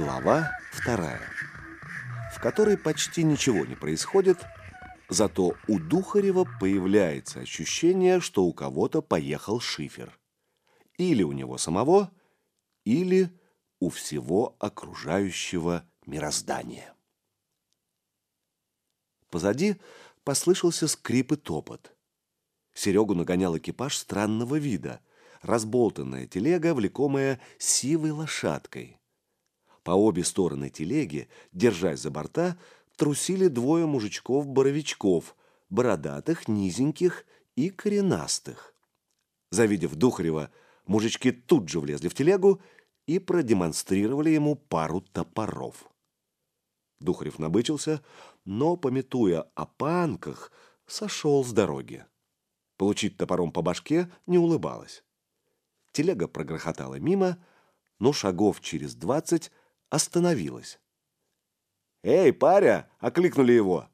Глава вторая, в которой почти ничего не происходит, зато у Духарева появляется ощущение, что у кого-то поехал шифер. Или у него самого, или у всего окружающего мироздания. Позади послышался скрип и топот. Серегу нагонял экипаж странного вида, разболтанная телега, влекомая сивой лошадкой. По обе стороны телеги, держась за борта, трусили двое мужичков-боровичков, бородатых, низеньких и коренастых. Завидев Духарева, мужички тут же влезли в телегу и продемонстрировали ему пару топоров. Духарев набычился, но, пометуя о панках, сошел с дороги. Получить топором по башке не улыбалось. Телега прогрохотала мимо, но шагов через двадцать остановилась. «Эй, паря!» — окликнули его.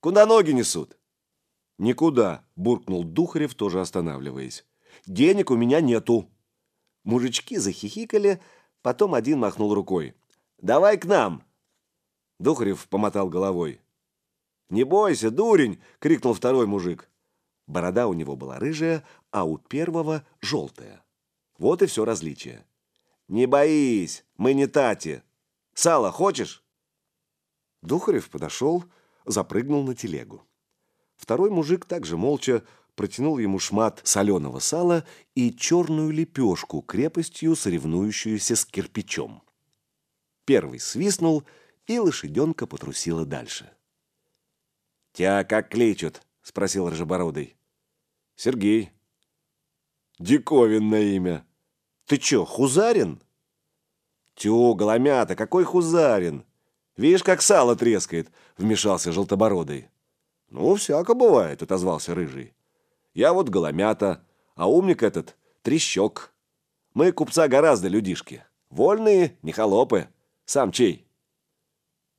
«Куда ноги несут?» «Никуда!» — буркнул Духарев, тоже останавливаясь. «Денег у меня нету!» Мужички захихикали, потом один махнул рукой. «Давай к нам!» Духарев помотал головой. «Не бойся, дурень!» — крикнул второй мужик. Борода у него была рыжая, а у первого — желтая. Вот и все различие. «Не боись, мы не тати. Сало хочешь?» Духарев подошел, запрыгнул на телегу. Второй мужик также молча протянул ему шмат соленого сала и черную лепешку крепостью, соревнующуюся с кирпичом. Первый свистнул, и лошаденка потрусила дальше. «Тебя как кличут?» — спросил Рыжебородый. «Сергей». «Диковинное имя. Ты чё, Хузарин?» «Тю, голомята, какой Хузарин? Видишь, как сало трескает», — вмешался Желтобородый. «Ну, всяко бывает», — отозвался Рыжий. «Я вот голомята, а умник этот — трещок. Мы купца гораздо людишки. Вольные, не холопы. Сам чей?»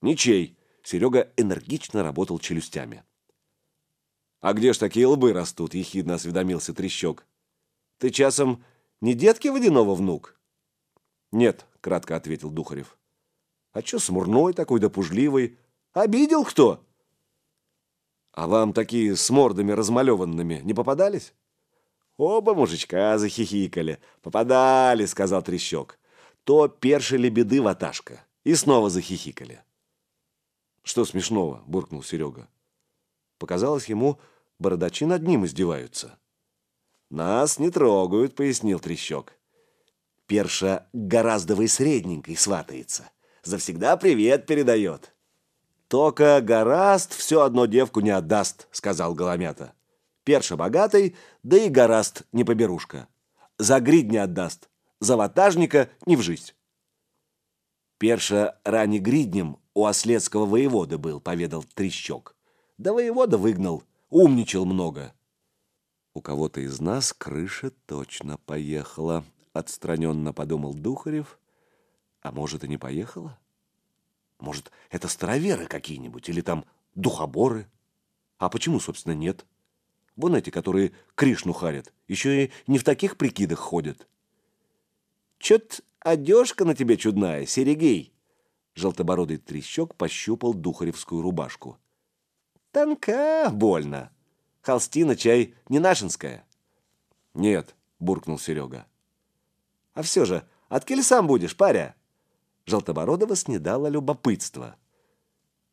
«Ничей», — Серега энергично работал челюстями. «А где ж такие лбы растут?» — ехидно осведомился трещок. «Ты часом не детки водяного внук?» «Нет», — кратко ответил Духарев. «А чё смурной такой да пужливый? Обидел кто?» «А вам такие с мордами размалеванными не попадались?» «Оба мужичка захихикали. Попадали», — сказал Трещок. «То першили беды ваташка». И снова захихикали. «Что смешного?» — буркнул Серега. Показалось ему, бородачи над ним издеваются. «Нас не трогают», — пояснил Трещок. Перша гораздо средненькой сватается. Завсегда привет передает. Только гораст все одно девку не отдаст, сказал Голомята. Перша богатый, да и гораст не поберушка. За грид не отдаст, за ватажника не в жизнь. Перша ранее гриднем у ослецкого воевода был, поведал Трещок. Да воевода выгнал, умничал много. У кого-то из нас крыша точно поехала, Отстраненно подумал Духарев. А может, и не поехала? Может, это староверы какие-нибудь или там духоборы? А почему, собственно, нет? Вон эти, которые Кришну харят, еще и не в таких прикидах ходят. Чё-то одежка на тебе чудная, Серегей. Желтобородый трещок пощупал духаревскую рубашку. Тонка, больно. Холстина, чай, не нашинская. Нет, буркнул Серега. А все же, откель сам будешь, паря?» Желтобородова снедало любопытство.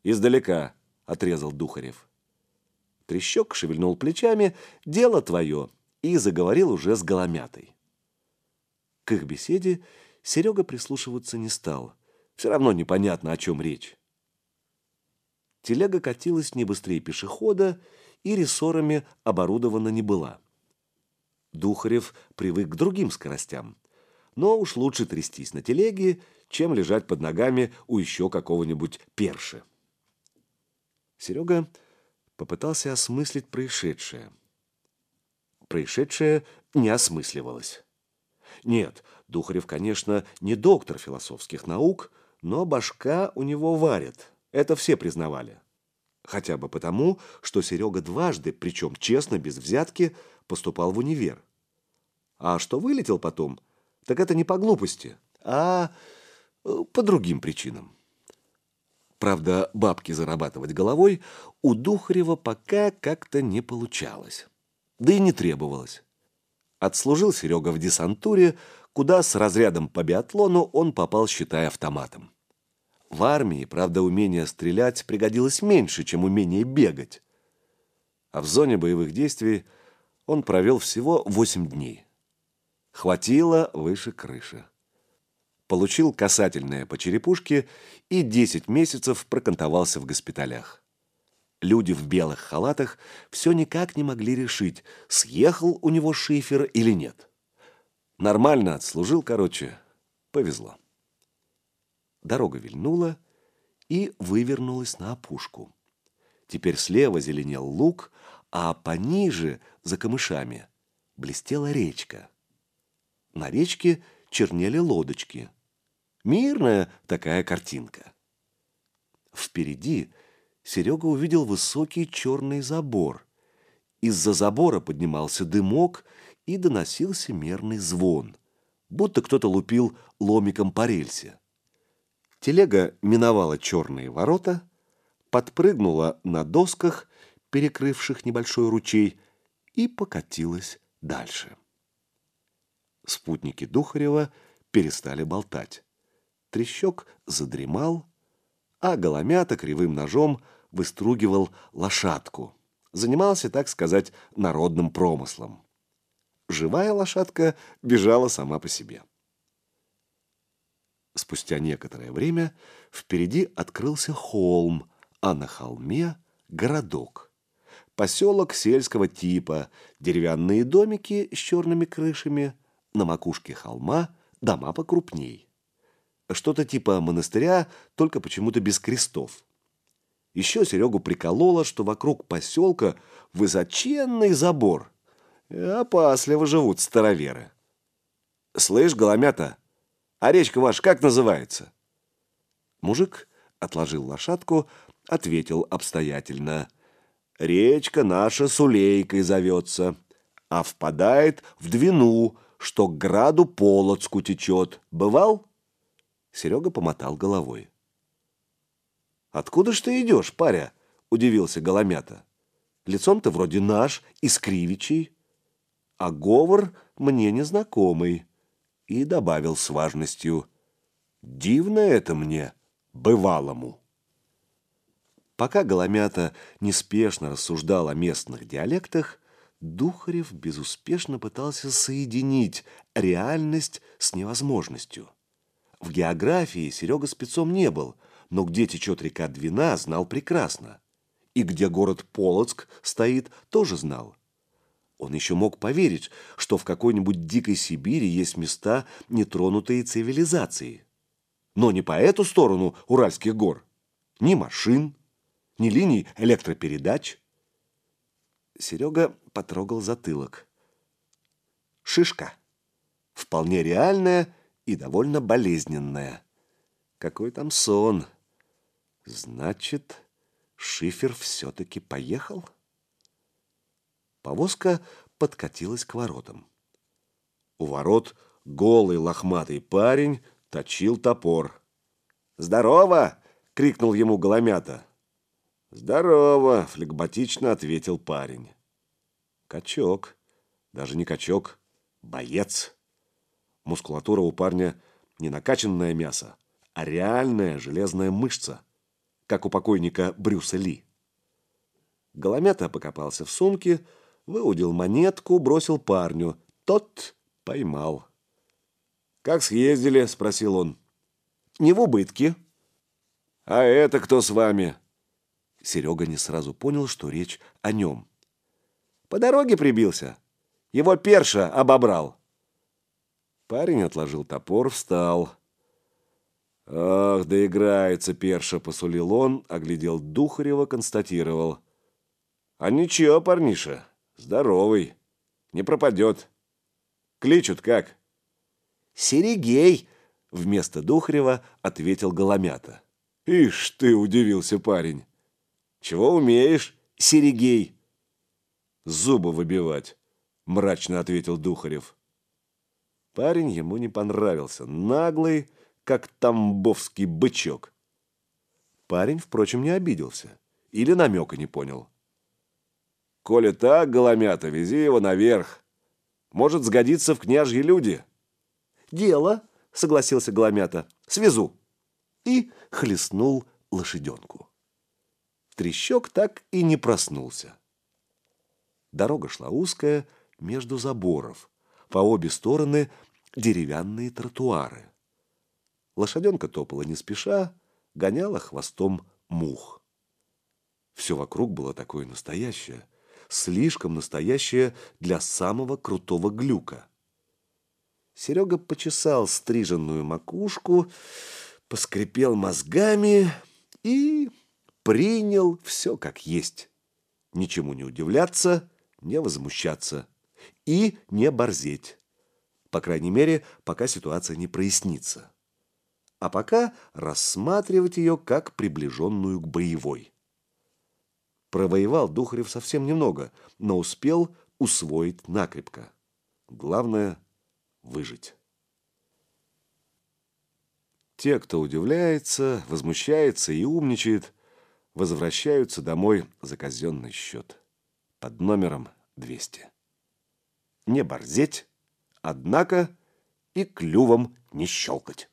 «Издалека», — отрезал Духарев. Трещок шевельнул плечами, «Дело твое», и заговорил уже с Голомятой. К их беседе Серега прислушиваться не стал. Все равно непонятно, о чем речь. Телега катилась не быстрее пешехода и рессорами оборудована не была. Духарев привык к другим скоростям но уж лучше трястись на телеге, чем лежать под ногами у еще какого-нибудь перши. Серега попытался осмыслить происшедшее. Происшедшее не осмысливалось. Нет, Духарев, конечно, не доктор философских наук, но башка у него варит. Это все признавали. Хотя бы потому, что Серега дважды, причем честно, без взятки, поступал в универ. А что вылетел потом – так это не по глупости, а Э, по другим причинам. Правда, бабки зарабатывать головой у Духарева пока как-то не получалось. Да и не требовалось. Отслужил Серега в десантуре, куда с разрядом по биатлону он попал, считая автоматом. В армии, правда, умение стрелять пригодилось меньше, чем умение бегать. А в зоне боевых действий он провел всего 8 дней. Хватило выше крыши. Получил касательное по черепушке и 10 месяцев прокантовался в госпиталях. Люди в белых халатах все никак не могли решить, съехал у него шифер или нет. Нормально отслужил, короче, повезло. Дорога вильнула и вывернулась на опушку. Теперь слева зеленел луг, а пониже, за камышами, блестела речка. На речке чернели лодочки. Мирная такая картинка. Впереди Серега увидел высокий черный забор. Из-за забора поднимался дымок и доносился мерный звон, будто кто-то лупил ломиком по рельсе. Телега миновала черные ворота, подпрыгнула на досках, перекрывших небольшой ручей, и покатилась дальше. Спутники Духарева перестали болтать. Трещок задремал, а Голомята кривым ножом выстругивал лошадку. Занимался, так сказать, народным промыслом. Живая лошадка бежала сама по себе. Спустя некоторое время впереди открылся холм, а на холме – городок. Поселок сельского типа, деревянные домики с черными крышами, на макушке холма дома покрупней. Что-то типа монастыря, только почему-то без крестов. Еще Серегу прикололо, что вокруг поселка высоченный забор. Опасливо живут староверы. «Слышь, Голомята, а речка ваша как называется?» Мужик отложил лошадку, ответил обстоятельно. «Речка наша Сулейкой зовется, а впадает в Двину, что к граду Полоцку течет. Бывал?» Серега помотал головой. «Откуда ж ты идешь, паря?» – удивился Голомята. «Лицом ты вроде наш, искривичий, а говор мне незнакомый». И добавил с важностью. «Дивно это мне, бывалому». Пока Голомята неспешно рассуждал о местных диалектах, Духарев безуспешно пытался соединить реальность с невозможностью. В географии Серега спецом не был – но где течет река Двина, знал прекрасно. И где город Полоцк стоит, тоже знал. Он еще мог поверить, что в какой-нибудь дикой Сибири есть места, нетронутые цивилизацией. Но не по эту сторону Уральских гор. Ни машин, ни линий электропередач. Серега потрогал затылок. Шишка. Вполне реальная и довольно болезненная. Какой там сон. Значит, Шифер все-таки поехал? Повозка подкатилась к воротам. У ворот голый лохматый парень точил топор. «Здорово!» — крикнул ему Голомята. «Здорово!» — флегматично ответил парень. «Качок. Даже не качок. Боец!» Мускулатура у парня не накачанное мясо, а реальная железная мышца — как у покойника Брюса Ли. Голомята покопался в сумке, выудил монетку, бросил парню. Тот поймал. «Как съездили?» – спросил он. «Не в убытке». «А это кто с вами?» Серега не сразу понял, что речь о нем. «По дороге прибился. Его перша обобрал». Парень отложил топор, встал. «Ах, да играется перша», — посулил он, оглядел Духарева, констатировал. «А ничего, парниша, здоровый, не пропадет. Кличут как?» «Серегей», — вместо Духарева ответил Голомята. «Ишь ты!» — удивился парень. «Чего умеешь, Серегей?» «Зубы выбивать», — мрачно ответил Духарев. Парень ему не понравился. Наглый, как тамбовский бычок. Парень, впрочем, не обиделся. Или намека не понял. «Коли так, Голомята, вези его наверх. Может, сгодится в княжьи люди». «Дело», — согласился Голомята, — «свезу». И хлестнул лошаденку. Трещок так и не проснулся. Дорога шла узкая, между заборов. По обе стороны деревянные тротуары. Лошаденка топала не спеша, гоняла хвостом мух. Все вокруг было такое настоящее, слишком настоящее для самого крутого глюка. Серега почесал стриженную макушку, поскрипел мозгами и принял все как есть. Ничему не удивляться, не возмущаться и не борзеть. По крайней мере, пока ситуация не прояснится. А пока рассматривать ее как приближенную к боевой. Провоевал Духарев совсем немного, но успел усвоить накрепко. Главное – выжить. Те, кто удивляется, возмущается и умничает, возвращаются домой за казенный счет под номером 200. Не борзеть, однако и клювом не щелкать.